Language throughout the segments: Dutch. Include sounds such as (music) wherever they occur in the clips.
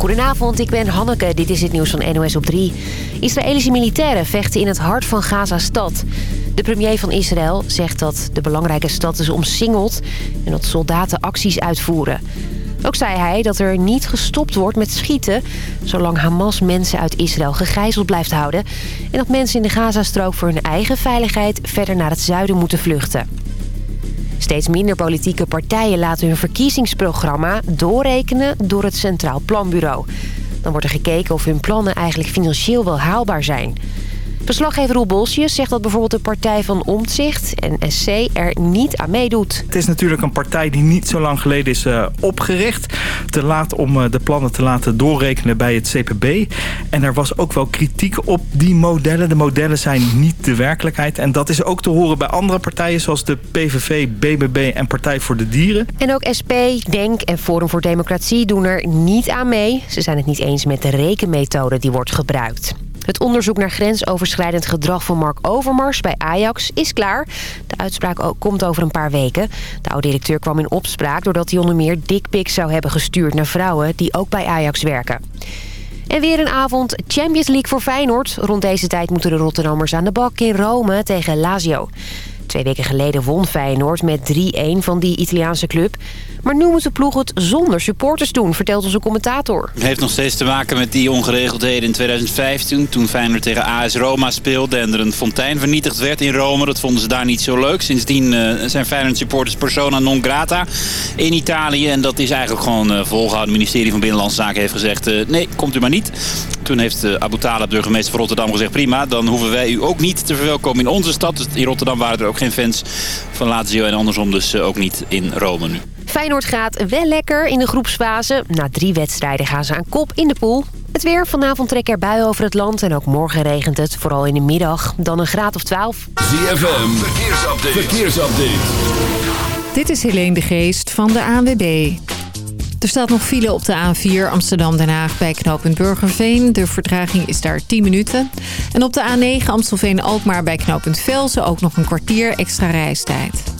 Goedenavond, ik ben Hanneke. Dit is het nieuws van NOS op 3. Israëlische militairen vechten in het hart van Gaza-stad. De premier van Israël zegt dat de belangrijke stad is omsingeld... en dat soldaten acties uitvoeren. Ook zei hij dat er niet gestopt wordt met schieten... zolang Hamas mensen uit Israël gegijzeld blijft houden... en dat mensen in de Gazastrook voor hun eigen veiligheid... verder naar het zuiden moeten vluchten. Steeds minder politieke partijen laten hun verkiezingsprogramma doorrekenen door het Centraal Planbureau. Dan wordt er gekeken of hun plannen eigenlijk financieel wel haalbaar zijn. Verslaggever Roel Bolsjes zegt dat bijvoorbeeld de partij van Omtzigt en SC er niet aan meedoet. Het is natuurlijk een partij die niet zo lang geleden is uh, opgericht. Te laat om uh, de plannen te laten doorrekenen bij het CPB. En er was ook wel kritiek op die modellen. De modellen zijn niet de werkelijkheid. En dat is ook te horen bij andere partijen zoals de PVV, BBB en Partij voor de Dieren. En ook SP, DENK en Forum voor Democratie doen er niet aan mee. Ze zijn het niet eens met de rekenmethode die wordt gebruikt. Het onderzoek naar grensoverschrijdend gedrag van Mark Overmars bij Ajax is klaar. De uitspraak komt over een paar weken. De oud-directeur kwam in opspraak doordat hij onder meer dickpics zou hebben gestuurd naar vrouwen die ook bij Ajax werken. En weer een avond Champions League voor Feyenoord. Rond deze tijd moeten de Rotterdammers aan de bak in Rome tegen Lazio. Twee weken geleden won Feyenoord met 3-1 van die Italiaanse club. Maar nu moet de ploeg het zonder supporters doen, vertelt onze commentator. Het heeft nog steeds te maken met die ongeregeldheden in 2015... toen Feyenoord tegen AS Roma speelde en er een fontein vernietigd werd in Rome. Dat vonden ze daar niet zo leuk. Sindsdien uh, zijn Feyenoord supporters persona non grata in Italië. En dat is eigenlijk gewoon uh, volgehouden. Het ministerie van Binnenlandse Zaken heeft gezegd... Uh, nee, komt u maar niet. Toen heeft Abu Talib, burgemeester van Rotterdam, gezegd... prima, dan hoeven wij u ook niet te verwelkomen in onze stad. Dus in Rotterdam waren er ook geen fans van Lazio en andersom dus ook niet in Rome nu. Feyenoord gaat wel lekker in de groepsfase. Na drie wedstrijden gaan ze aan kop in de pool. Het weer. Vanavond trekken er buien over het land en ook morgen regent het. Vooral in de middag. Dan een graad of 12. ZFM. Verkeersupdate. Verkeersupdate. Dit is Helene de Geest van de ANWB. Er staat nog file op de A4 Amsterdam-Den Haag bij knooppunt Burgerveen. De vertraging is daar 10 minuten. En op de A9 Amstelveen-Alkmaar bij knooppunt Velsen ook nog een kwartier extra reistijd.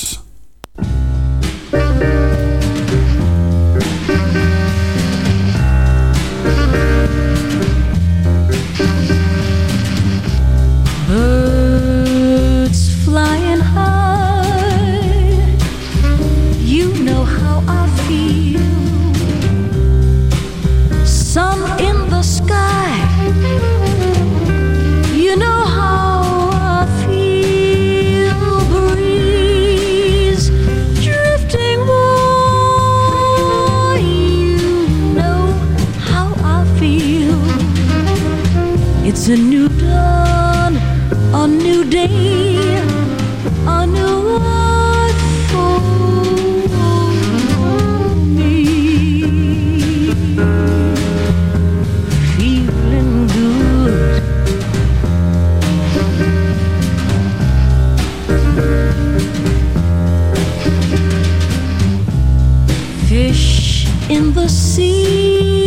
A new dawn, a new day, a new life for me. Feeling good. Fish in the sea.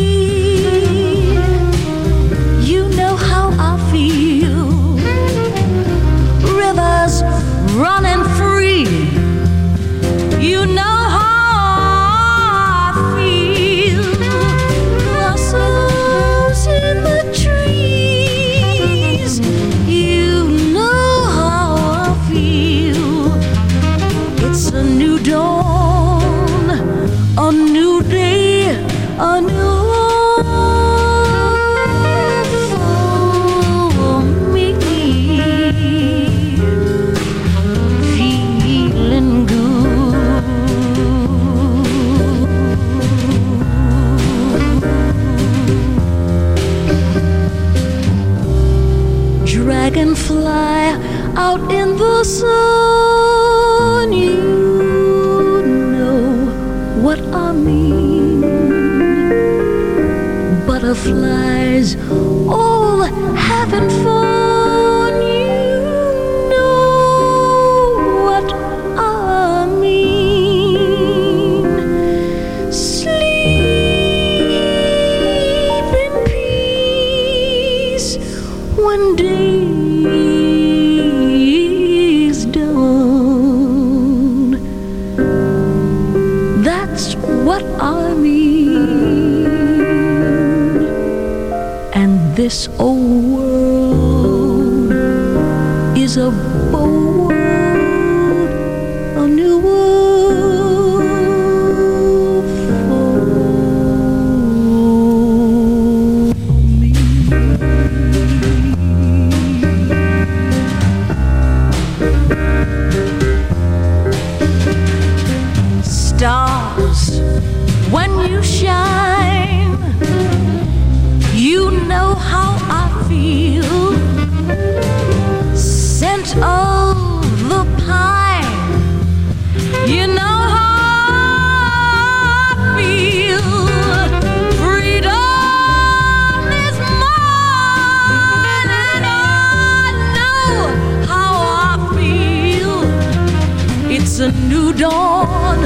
Dawn,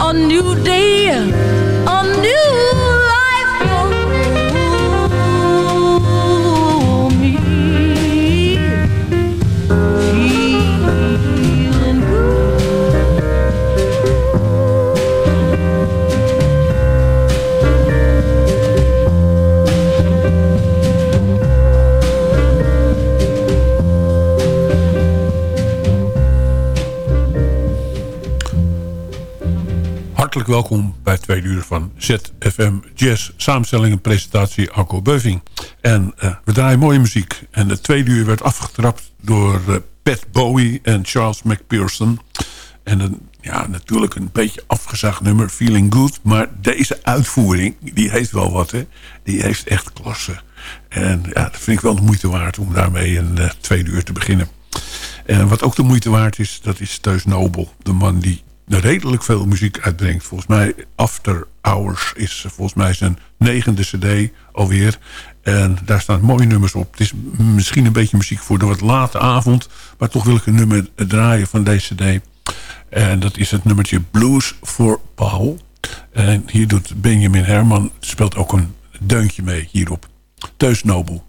a new day, Welkom bij twee uur van ZFM Jazz. Samenstelling en presentatie Arco Beuving. En eh, we draaien mooie muziek. En de tweede uur werd afgetrapt door eh, Pat Bowie en Charles McPherson. En ja, natuurlijk een beetje afgezaagd nummer, Feeling Good. Maar deze uitvoering, die heeft wel wat, hè. Die heeft echt klasse. En ja, dat vind ik wel de moeite waard om daarmee een tweede uur te beginnen. En wat ook de moeite waard is, dat is Teus Nobel. De man die redelijk veel muziek uitbrengt. Volgens mij After Hours is volgens mij zijn negende cd alweer. En daar staan mooie nummers op. Het is misschien een beetje muziek voor de wat late avond. Maar toch wil ik een nummer draaien van deze cd. En dat is het nummertje Blues for Paul. En hier doet Benjamin Herman, speelt ook een deuntje mee hierop. Teus Nobel.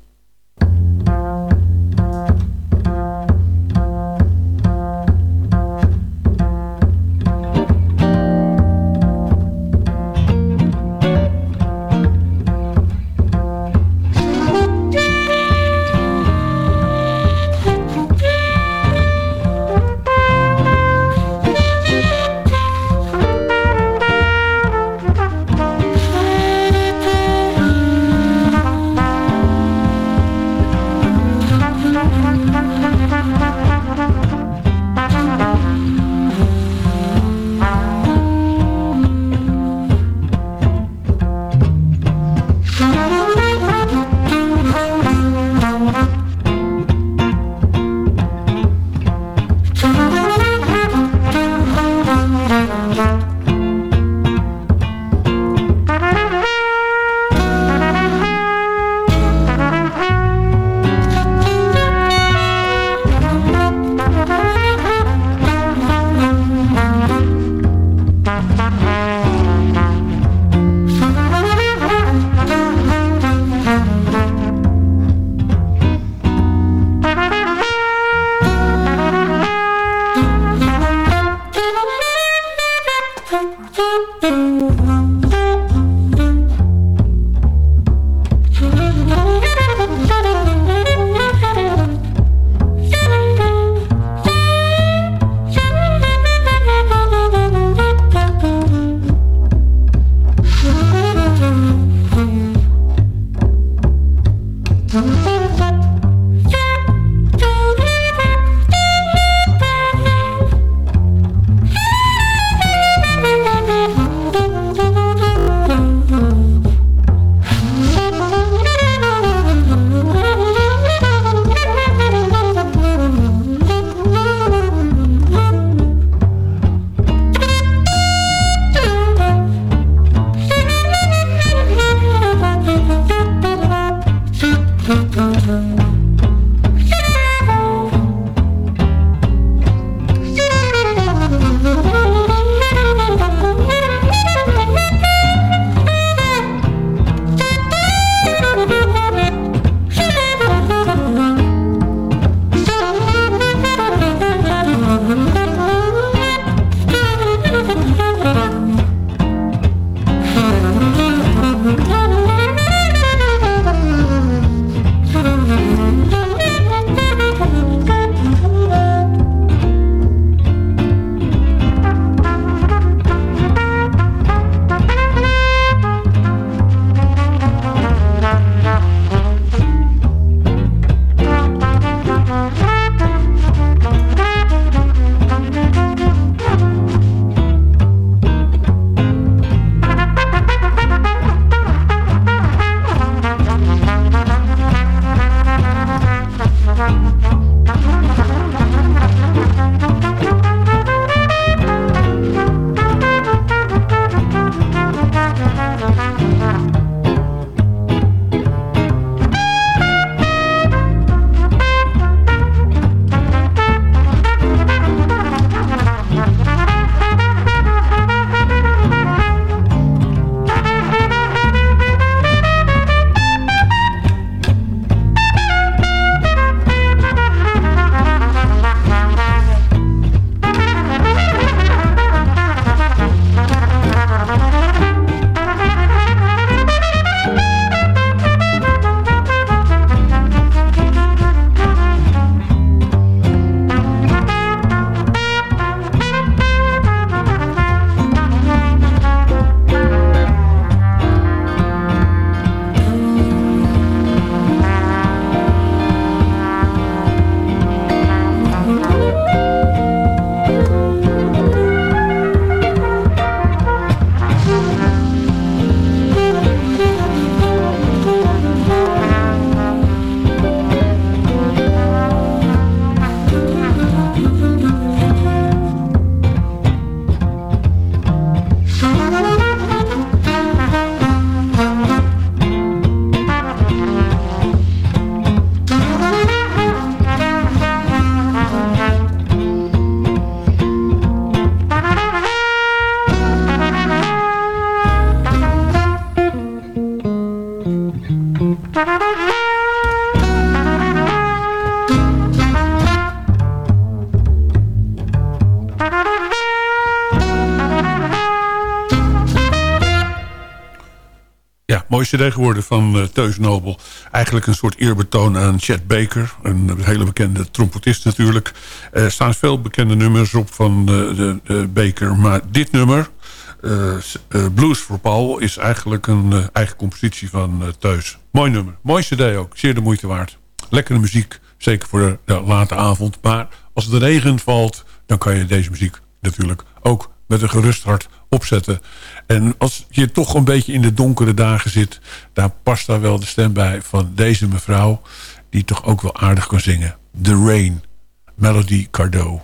Ja, mooi cd geworden van uh, Teus Nobel. Eigenlijk een soort eerbetoon aan Chet Baker. Een hele bekende trompetist natuurlijk. Er staan veel bekende nummers op van uh, de, Baker. Maar dit nummer, uh, Blues for Paul... is eigenlijk een eigen compositie van Teus. Mooi nummer. Mooi cd ook. Zeer de moeite waard. Lekkere muziek. Zeker voor de, late avond. Maar als de regen valt... dan kan je deze muziek natuurlijk ook met een gerust hart opzetten. En als je toch een beetje in de donkere dagen zit... daar past daar wel de stem bij van deze mevrouw... die toch ook wel aardig kan zingen. The Rain, Melody Cardot.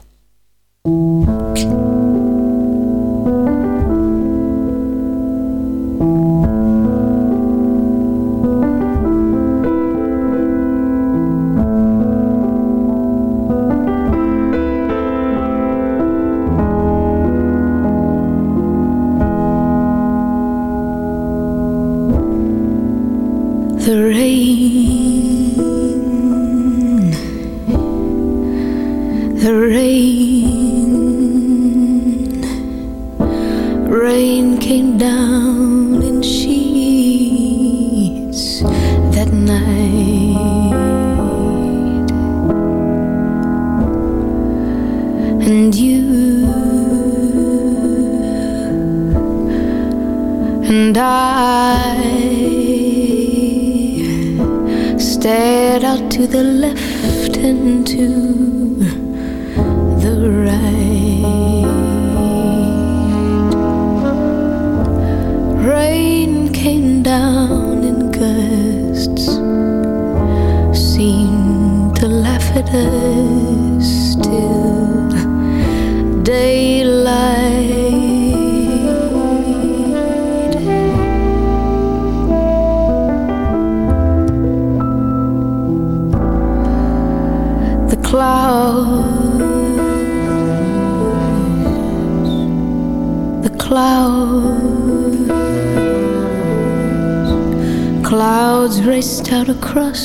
Clouds raced out across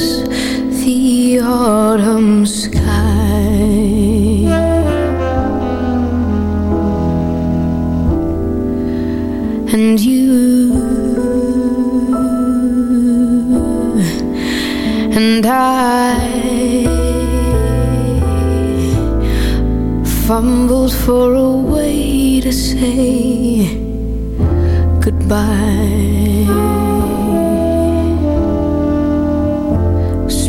the autumn sky. And you and I fumbled for a way to say goodbye.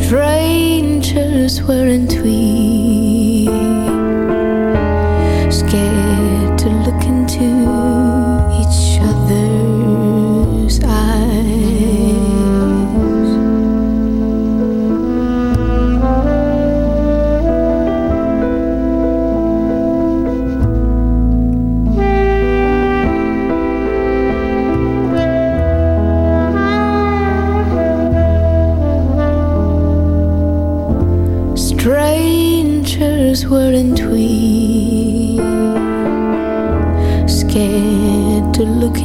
strangers wearing tweeds. To look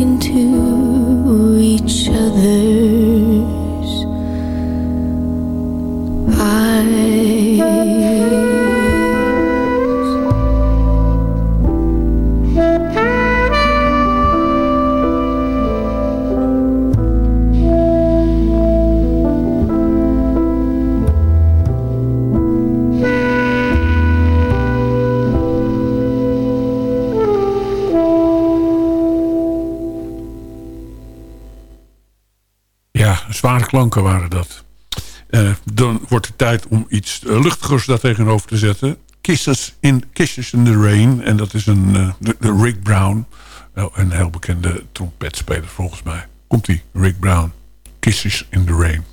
klanken waren dat. Eh, dan wordt het tijd om iets eh, luchtigers daar tegenover te zetten. Kisses in, Kisses in the Rain. En dat is een eh, de, de Rick Brown. Een heel bekende trompetspeler volgens mij. Komt-ie, Rick Brown. Kisses in the Rain.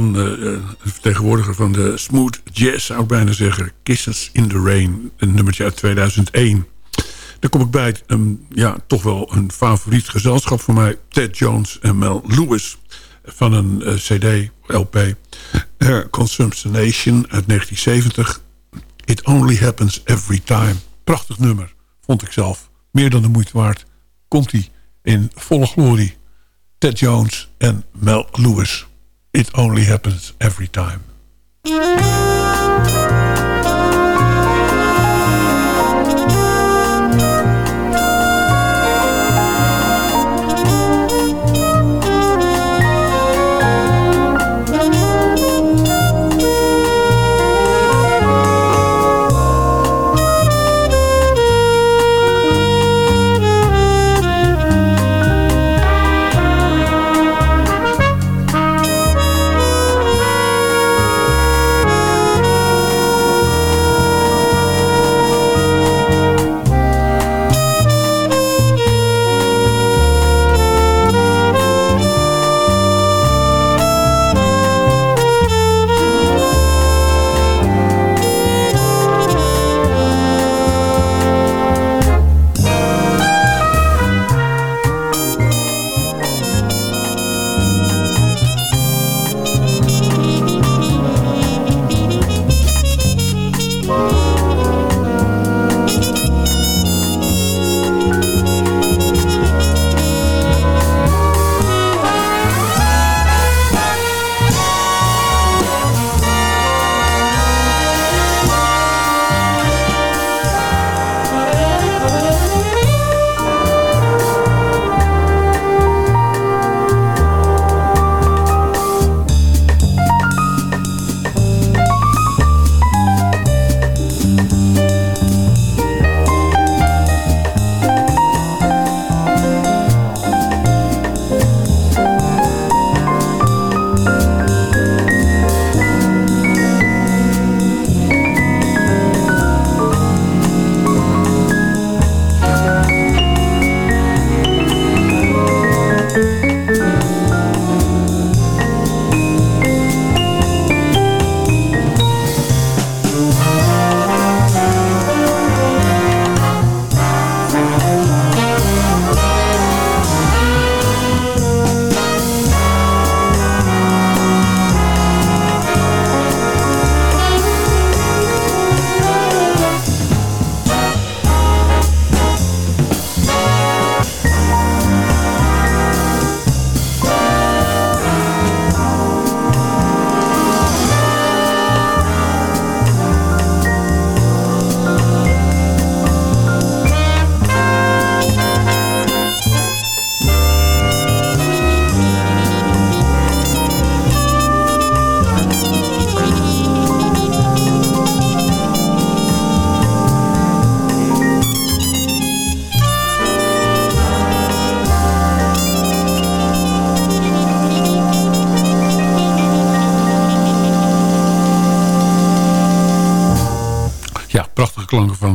Rick Brown, uh, vertegenwoordiger van de smooth jazz, zou ik bijna zeggen. Kisses in the Rain, een nummertje uit 2001. Dan kom ik bij ja, toch wel een favoriet gezelschap voor mij. Ted Jones en Mel Lewis van een uh, cd, LP. Uh, Consumptionation uit 1970. It Only Happens Every Time. Prachtig nummer, vond ik zelf. Meer dan de moeite waard. Komt-ie in volle glorie. Ted Jones en Mel Lewis. It Only Happens Every Time.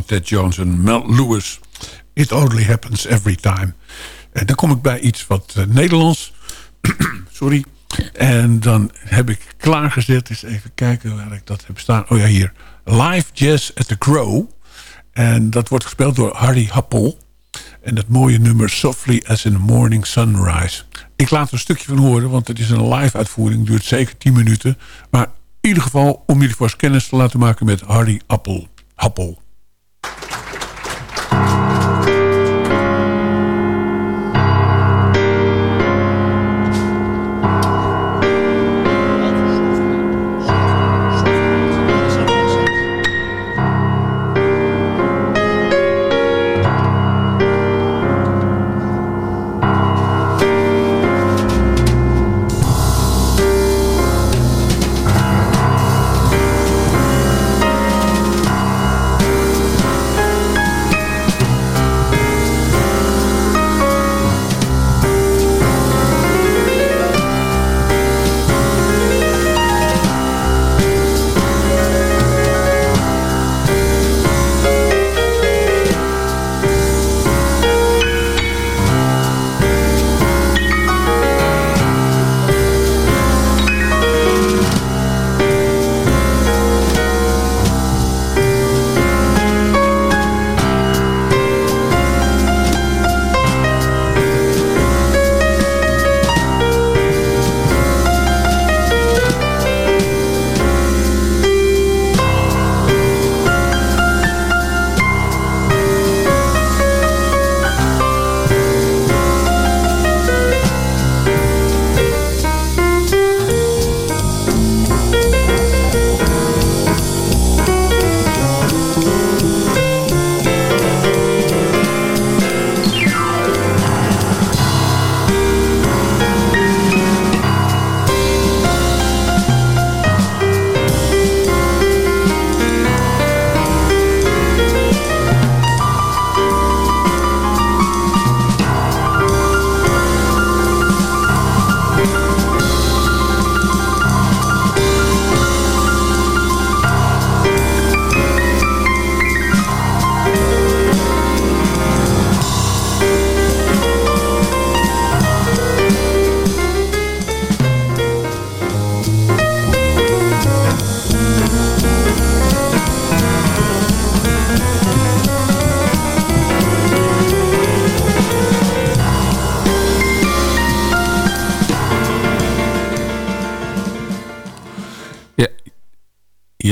Ted Jones en Mel Lewis. It only happens every time. En dan kom ik bij iets wat uh, Nederlands. (clears throat) Sorry. En dan heb ik klaargezet. Eens even kijken waar ik dat heb staan. Oh ja, hier. Live Jazz at the Crow. En dat wordt gespeeld door Harry Happel. En dat mooie nummer Softly as in the Morning Sunrise. Ik laat er een stukje van horen, want het is een live uitvoering. Duurt zeker 10 minuten. Maar in ieder geval om jullie vast kennis te laten maken met Harry Appel. Happel.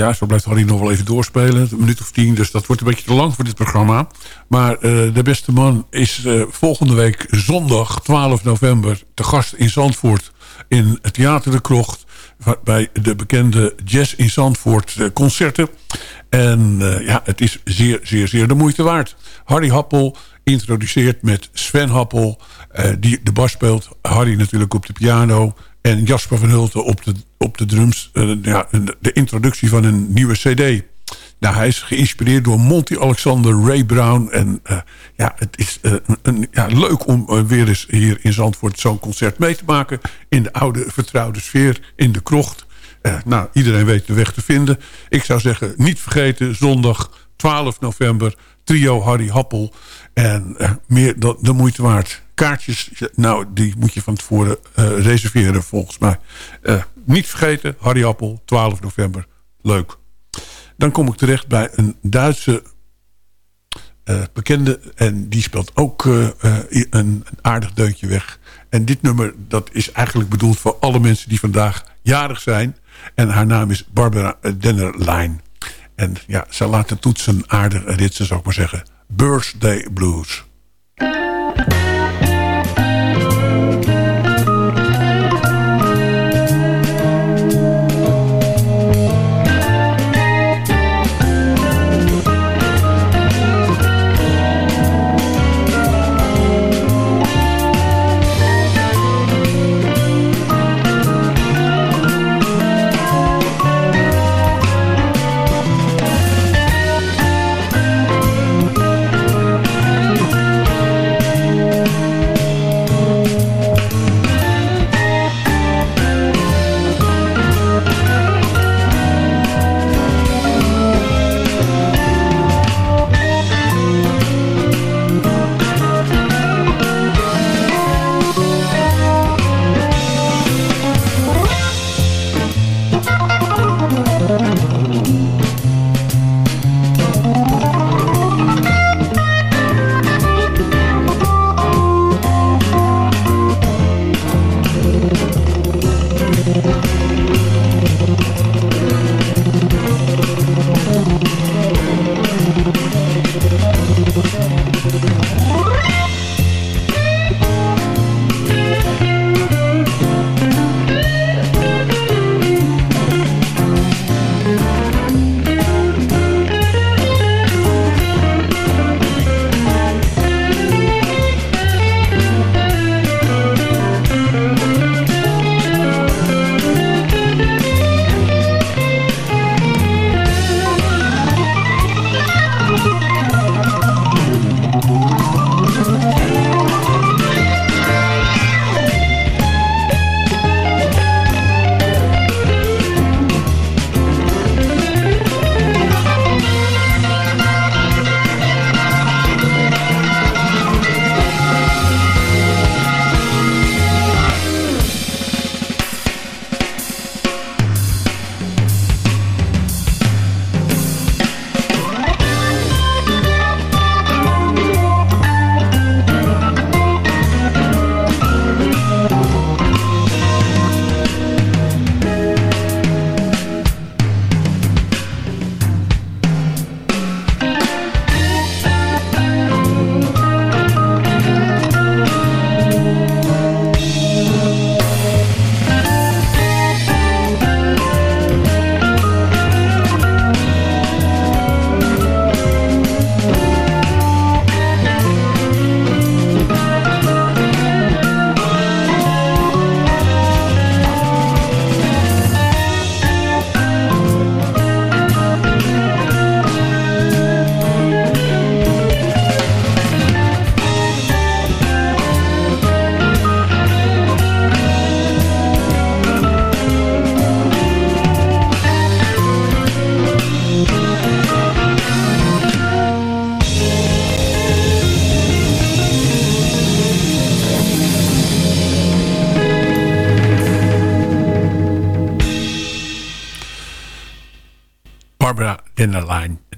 Ja, zo blijft Harry nog wel even doorspelen. Een minuut of tien, dus dat wordt een beetje te lang voor dit programma. Maar de beste man is volgende week zondag 12 november... te gast in Zandvoort in het Theater de Krocht... bij de bekende Jazz in Zandvoort concerten. En ja, het is zeer, zeer, zeer de moeite waard. Harry Happel introduceert met Sven Happel... die de bas speelt. Harry natuurlijk op de piano... En Jasper van Hulten op de, op de drums. Uh, ja, de introductie van een nieuwe cd. Nou, hij is geïnspireerd door Monty Alexander, Ray Brown. En uh, ja, het is uh, een, ja, leuk om weer eens hier in Zandvoort zo'n concert mee te maken. In de oude vertrouwde sfeer, in de krocht. nou, iedereen weet de weg te vinden. Ik zou zeggen, niet vergeten, zondag 12 november... trio Harry Happel. En meer dan de moeite waard kaartjes, nou, die moet je van tevoren uh, reserveren volgens mij. Uh, niet vergeten, Harry Appel, 12 november. Leuk. Dan kom ik terecht bij een Duitse uh, bekende. En die speelt ook een, een, aardig deuntje weg. En dit nummer, dat is eigenlijk bedoeld voor alle mensen die vandaag jarig zijn. En haar naam is Barbara Dennerlein. En ja, ze laat de toetsen aardig ritsen, zou ik maar zeggen. Birthday Blues.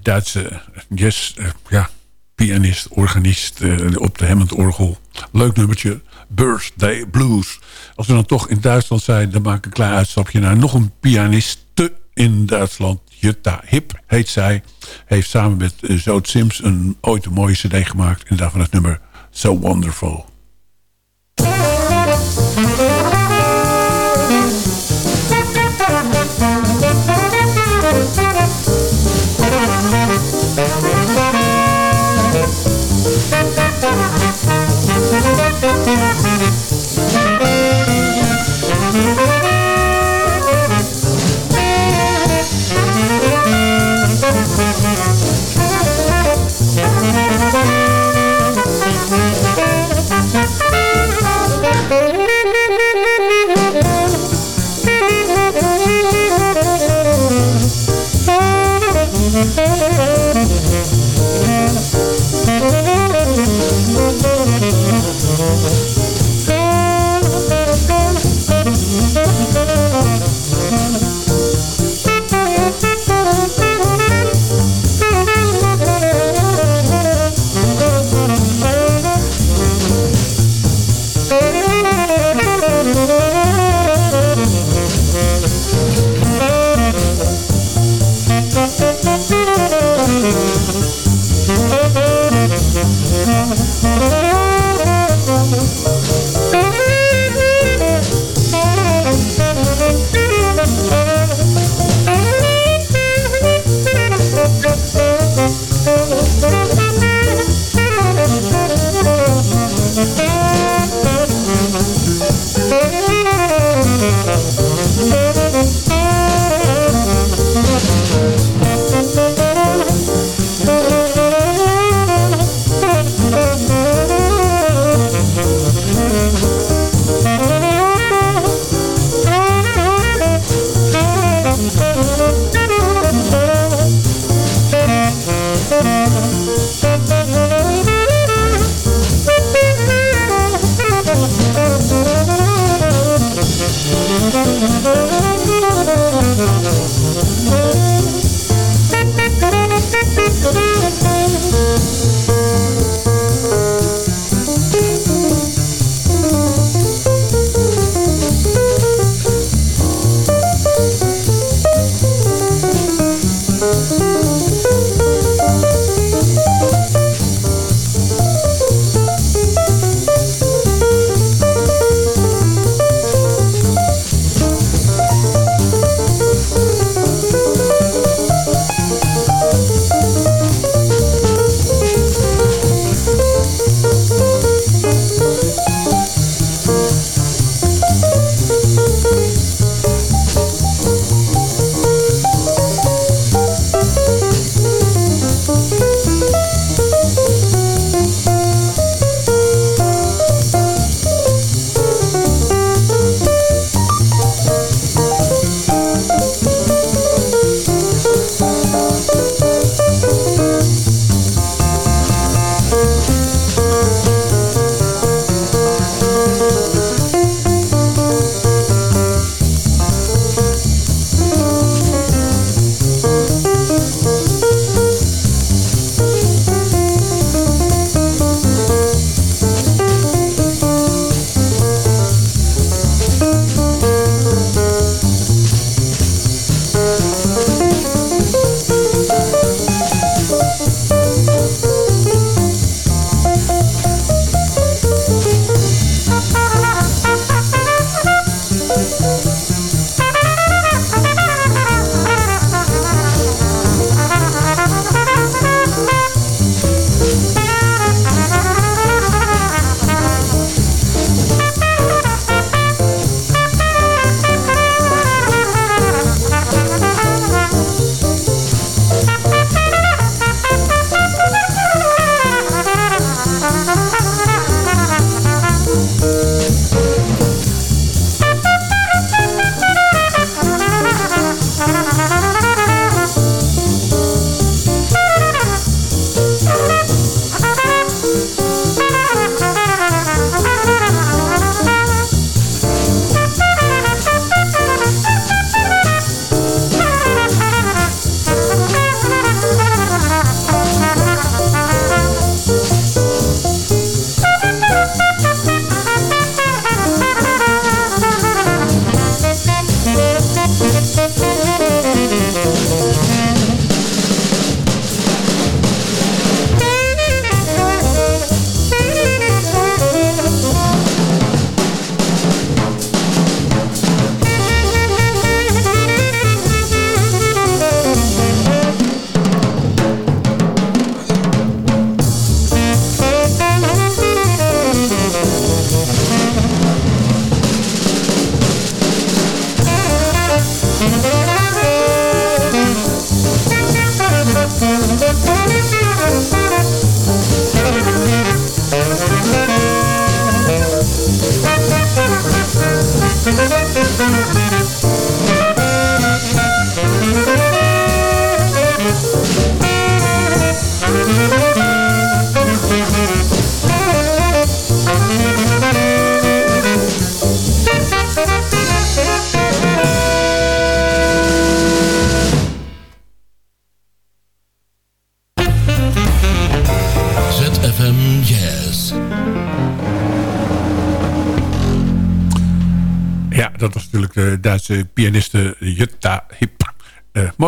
Duitse jazz, uh, ja, pianist, organist uh, op de Hammond-orgel. Leuk nummertje, Birthday Blues. Als we dan toch in Duitsland zijn, dan maak ik een klein uitstapje naar nog een pianiste in Duitsland. Jutta Hip heet zij. Heeft samen met uh, Zoot Sims een, ooit een mooie cd gemaakt. En daarvan het nummer So Wonderful.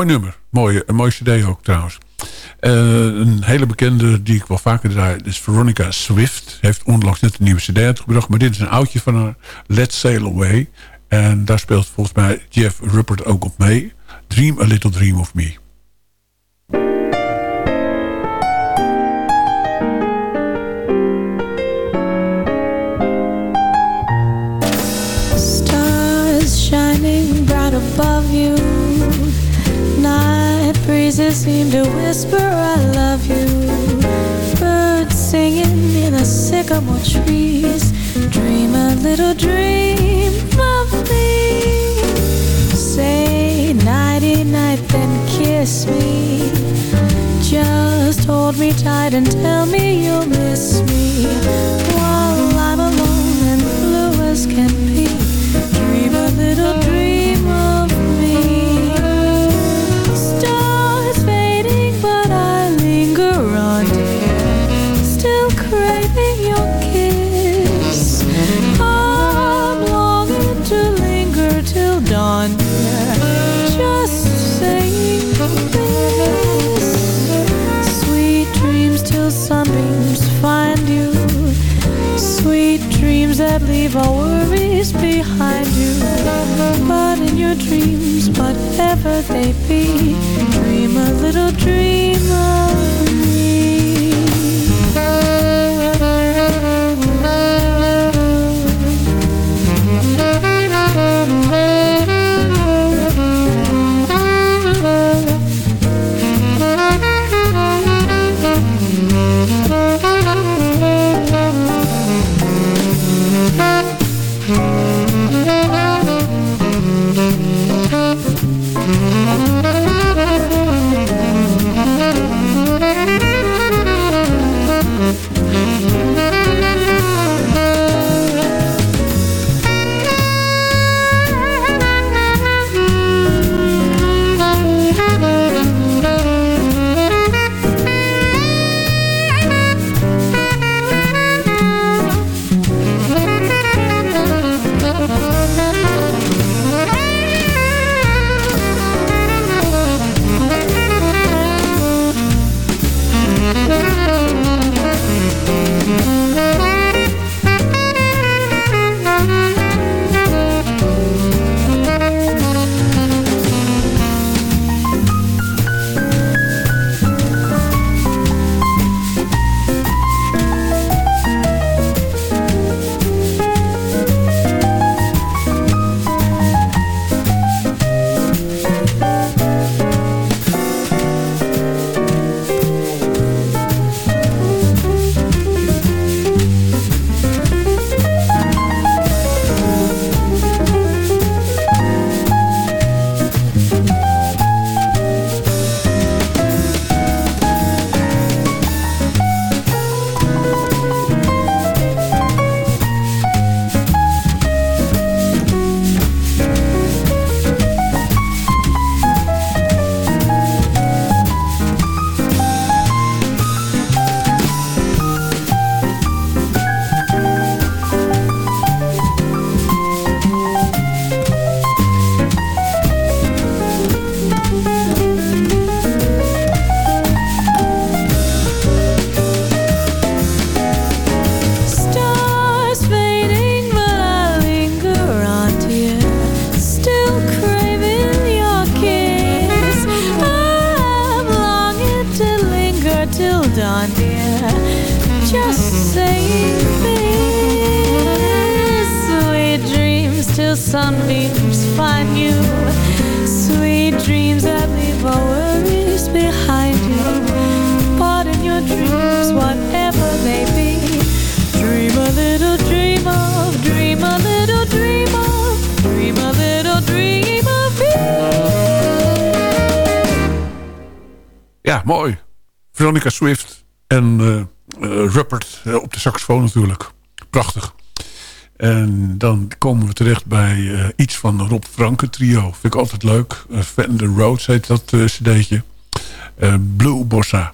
Mooi nummer. Mooie, een mooi cd ook trouwens. Eh, een hele bekende die ik wel vaker draai is Veronica Swift. Heeft onlangs net een nieuwe cd uitgebracht. Maar dit is een oudje van haar. Let's Sail Away. En daar speelt volgens mij Jeff Ruppert ook op mee. Dream a Little Dream of Me. Stars shining bright above you. Breezes seem to whisper, I love you. Birds singing in the sycamore trees. Dream a little dream of me. Say nighty night, then kiss me. Just hold me tight and tell me you'll miss me while I'm alone and blue as can be. That leave all worries behind you. But in your dreams, whatever they be, dream a little dream of sunbeams find you Sweet dreams that leave our worries behind you Pardon your dreams, whatever they be Dream a little dream of, dream a little dream of Dream a little dream of me Ja, mooi. Veronica Swift en uh, uh, Rupert uh, op de saxofoon natuurlijk. Prachtig. En dan komen we terecht bij iets van Rob Franke trio. Vind ik altijd leuk. Uh, Fender Rhodes heet dat cd'tje. Blue Bossa.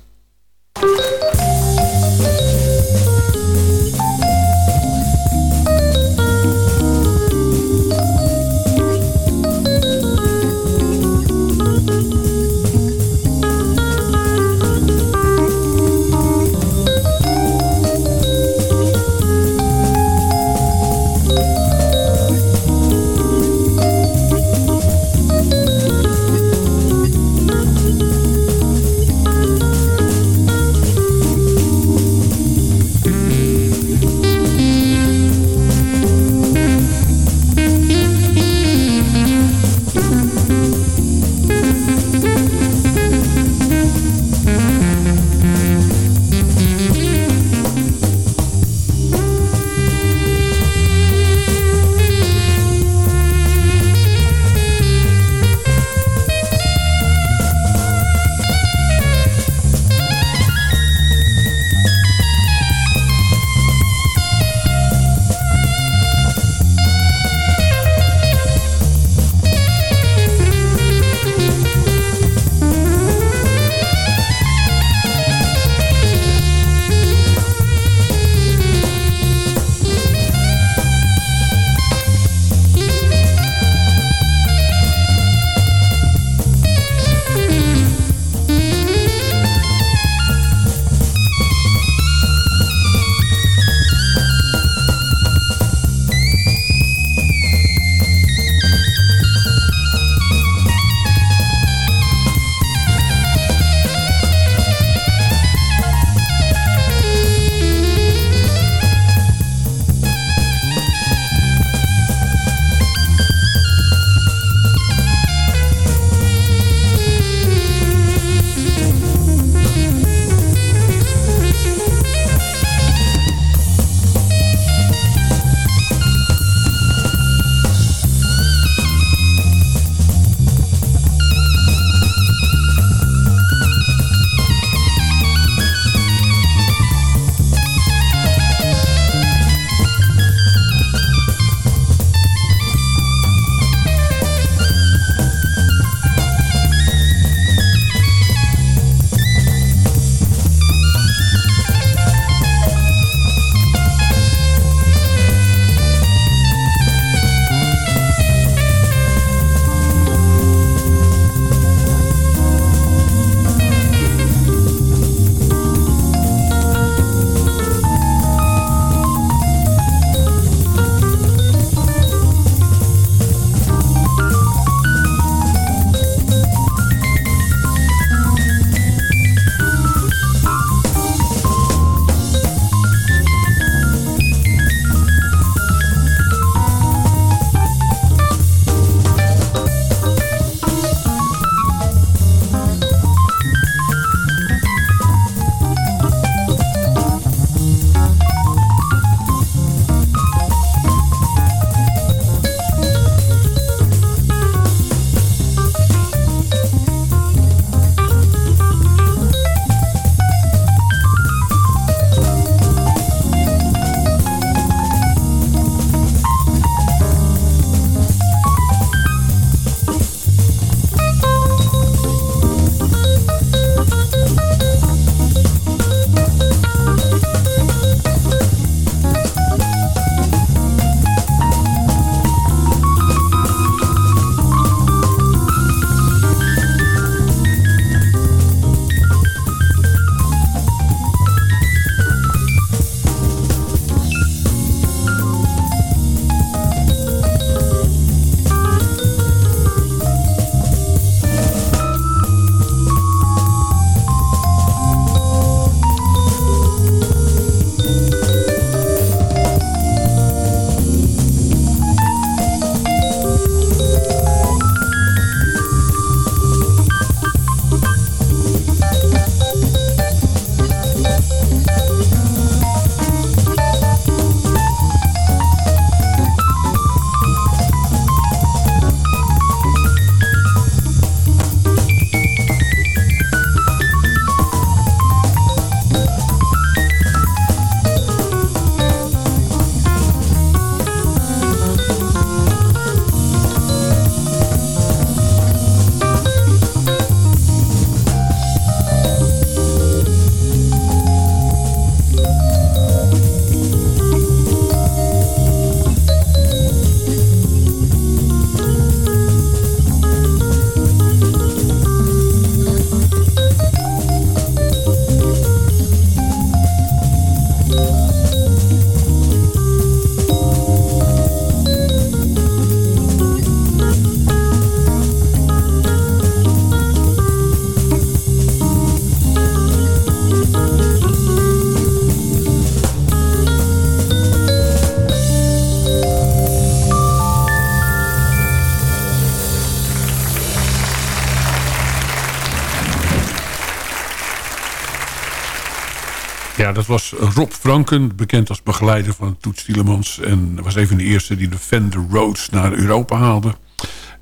Dat was Rob Franken, bekend als begeleider van Toets Tielemans. En was een van de eerste die de Fender Rhodes naar Europa haalde.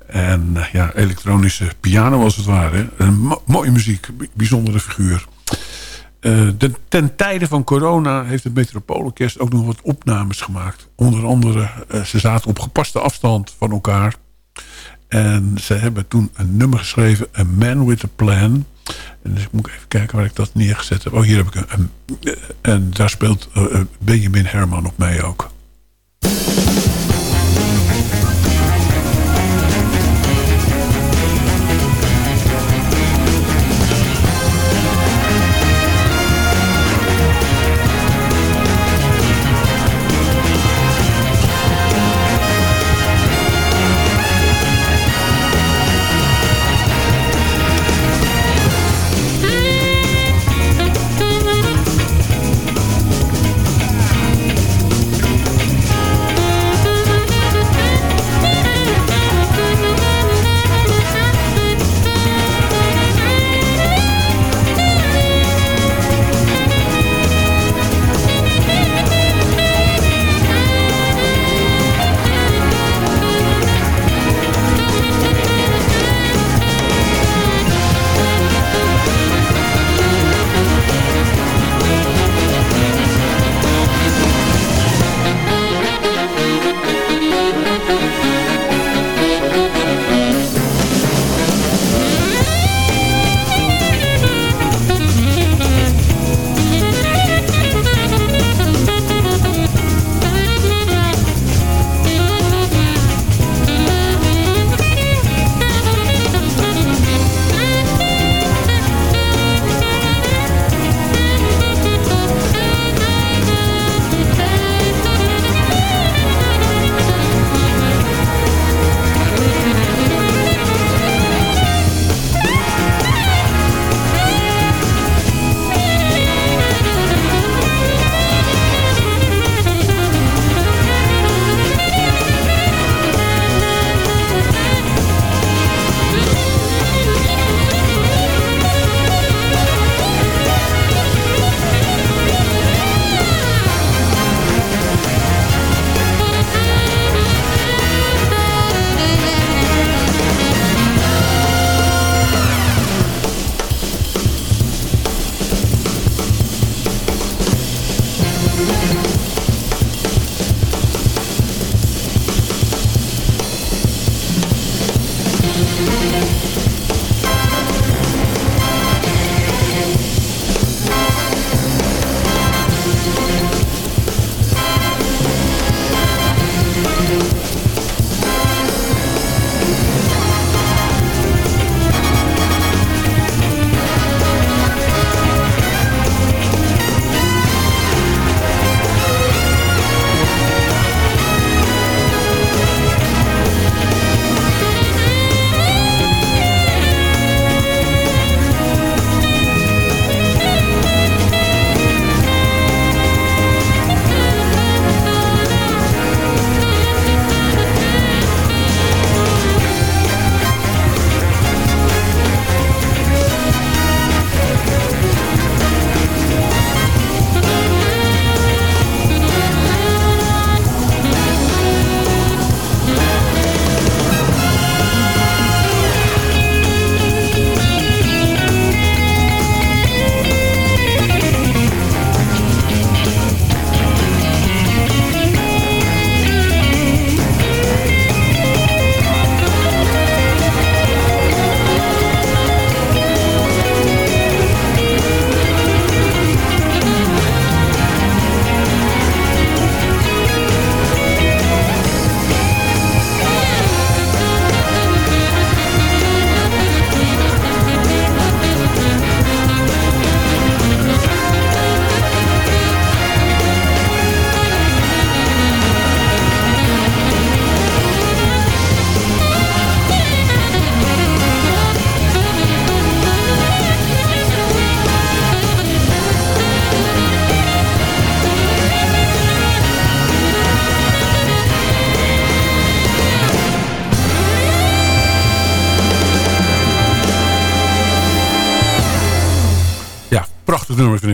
En ja, elektronische piano als het ware. Een mooie muziek, bijzondere figuur. De, ten tijde van corona heeft het Metropoolorkest ook nog wat opnames gemaakt. Onder andere, uh, ze zaten op gepaste afstand van elkaar. En ze hebben toen een nummer geschreven, A Man With A Plan. En dus moet ik even kijken waar ik dat neergezet heb. Oh, hier heb ik een... en daar speelt uh, Benjamin Herman op mee ook.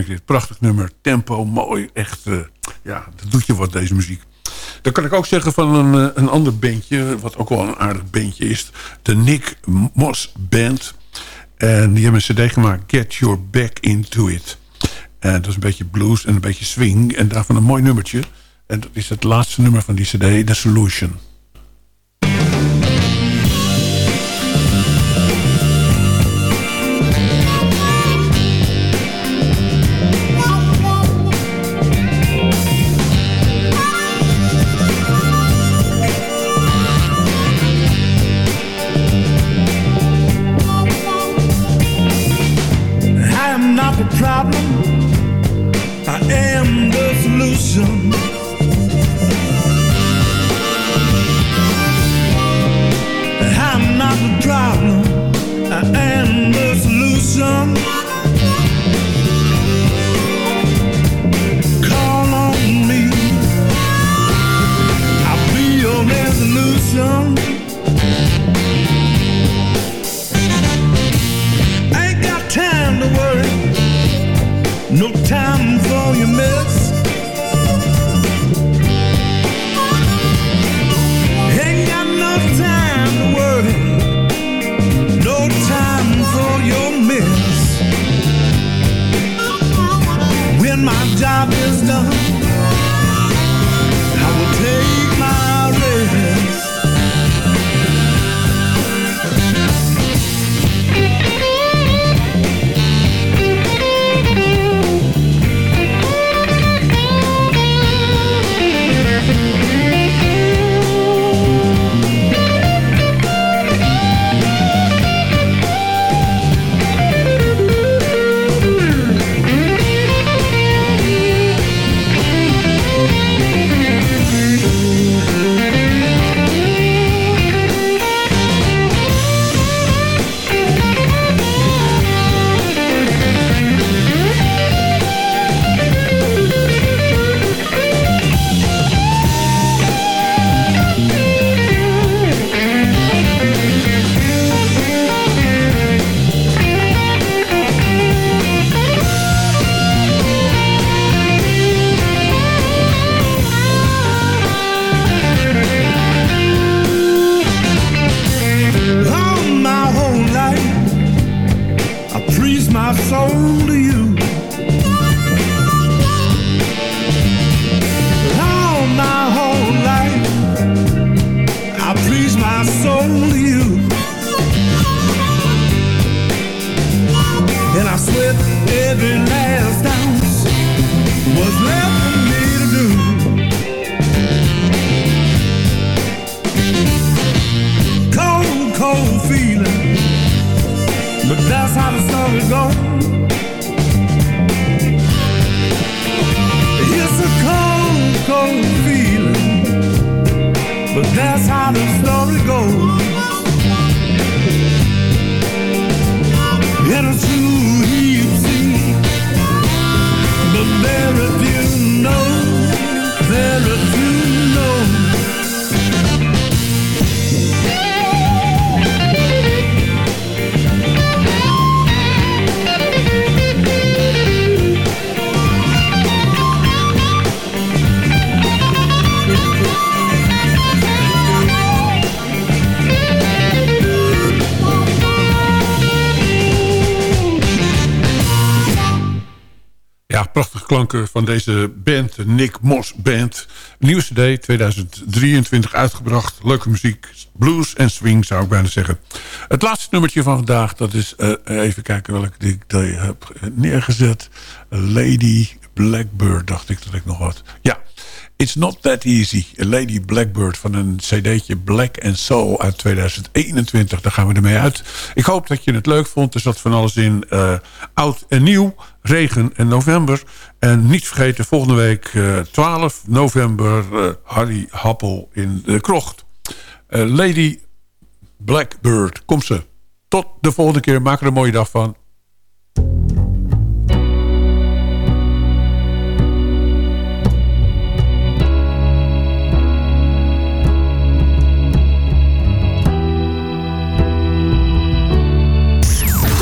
Dit. Prachtig nummer. Tempo, mooi. Echt, uh, ja, dat doet je wat, deze muziek. Dan kan ik ook zeggen van een, uh, een ander bandje... wat ook wel een aardig bandje is. De Nick Moss Band. En die hebben een cd gemaakt. Get Your Back Into It. En dat is een beetje blues en een beetje swing. En daarvan een mooi nummertje. En dat is het laatste nummer van die cd, The Solution. that's how the story goes. Van deze band, Nick Moss Band. Nieuwe cd, 2023 uitgebracht. Leuke muziek, blues en swing zou ik bijna zeggen. Het laatste nummertje van vandaag, dat is... Uh, even kijken welke ik heb neergezet. Lady Blackbird, dacht ik dat ik nog had. Ja, It's Not That Easy. Lady Blackbird van een cd'tje Black and Soul uit 2021. Daar gaan we ermee uit. Ik hoop dat je het leuk vond. Er zat van alles in. Uh, oud en nieuw. Regen en november. En niet vergeten, volgende week uh, eh, 12 november... Uh, Harry Happel in de krocht. Lady Blackbird, kom ze. Tot de volgende keer. Maak er een mooie dag van.